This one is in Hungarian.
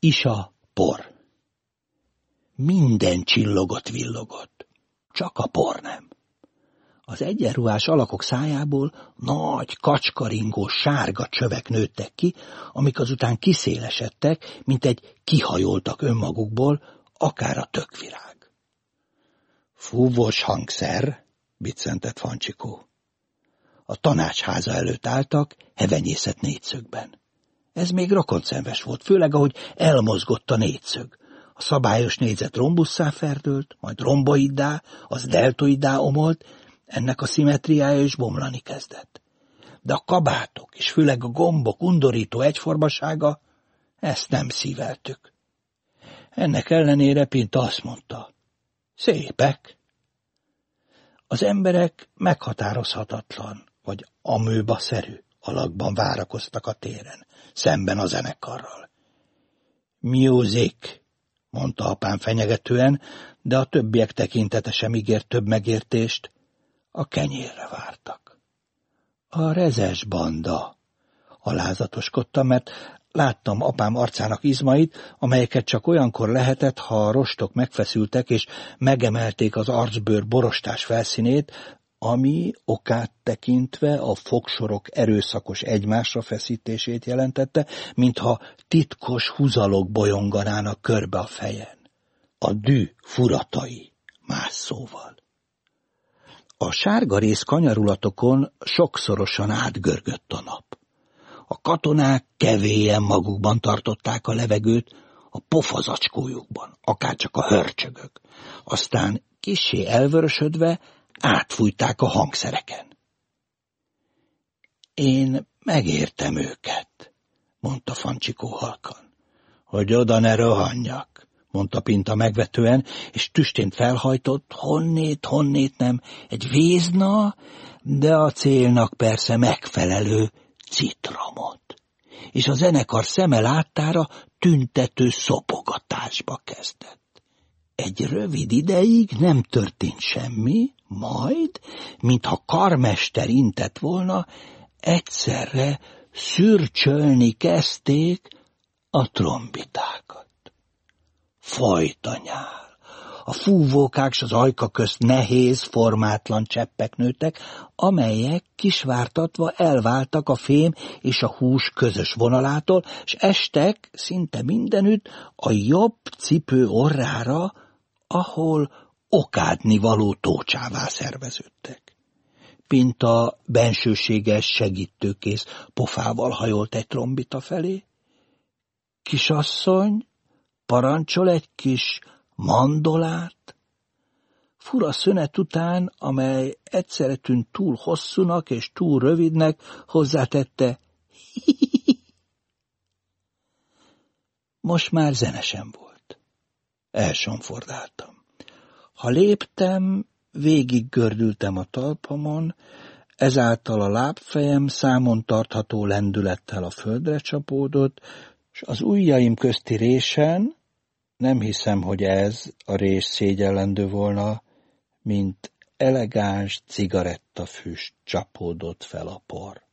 Isa por. Minden csillogott villogott, csak a por nem. Az egyenruhás alakok szájából nagy, kacskaringó, sárga csövek nőttek ki, amik azután kiszélesedtek, mint egy kihajoltak önmagukból, akár a tökvirág. Fúvos hangszer, biccentett Fancsikó. A tanácsháza előtt álltak, hevenyészet négyszögben. Ez még rokoncemves volt, főleg ahogy elmozgott a négyszög. A szabályos négyzet rombusszá ferdült, majd romboiddá, az deltoiddá omolt, ennek a szimetriája is bomlani kezdett. De a kabátok és főleg a gombok undorító egyformasága, ezt nem szíveltük. Ennek ellenére Pinta azt mondta, szépek. Az emberek meghatározhatatlan, vagy amőba-szerű alakban várakoztak a téren, szemben a zenekarral. Music, mondta apám fenyegetően, de a többiek tekintete sem ígért több megértést, a kenyérre vártak. A rezes banda, alázatoskodtam, mert láttam apám arcának izmait, amelyeket csak olyankor lehetett, ha a rostok megfeszültek és megemelték az arcbőr borostás felszínét, ami okát tekintve a fogsorok erőszakos egymásra feszítését jelentette, mintha titkos húzalok bolyonganának körbe a fejen. A dű furatai, más szóval. A sárga rész kanyarulatokon sokszorosan átgörgött a nap. A katonák kevélyen magukban tartották a levegőt, a pofazacskójukban, akárcsak a hörcsögök. Aztán kisé elvörösödve átfújták a hangszereken. Én megértem őket, mondta Fancsikó halkan, hogy oda ne rohanjak, mondta Pinta megvetően, és tüstént felhajtott, honnét, honnét nem, egy vízna, de a célnak persze megfelelő citramot. És a zenekar szeme láttára tüntető szopogatásba kezdett. Egy rövid ideig nem történt semmi, majd, mintha karmester intett volna, egyszerre szürcsölni kezdték a trombitákat. Fajtanyál. A fúvókák s az ajka közt nehéz, formátlan cseppek nőttek, amelyek kisvártatva elváltak a fém és a hús közös vonalától, s estek szinte mindenütt a jobb cipő orrára, ahol okádni való tócsává szerveződtek. Pinta bensőséges segítőkész pofával hajolt egy trombita felé. Kisasszony, parancsol egy kis mandolát? Fura szünet után, amely egyszerre tűnt túl hosszúnak és túl rövidnek, hozzátette Most már zenesen volt. Elsonfordáltam. Ha léptem, végig gördültem a talpamon, ezáltal a lábfejem számon tartható lendülettel a földre csapódott, és az ujjaim közti résen, nem hiszem, hogy ez a rés szégyellendő volna, mint elegáns cigarettafüst csapódott fel a por.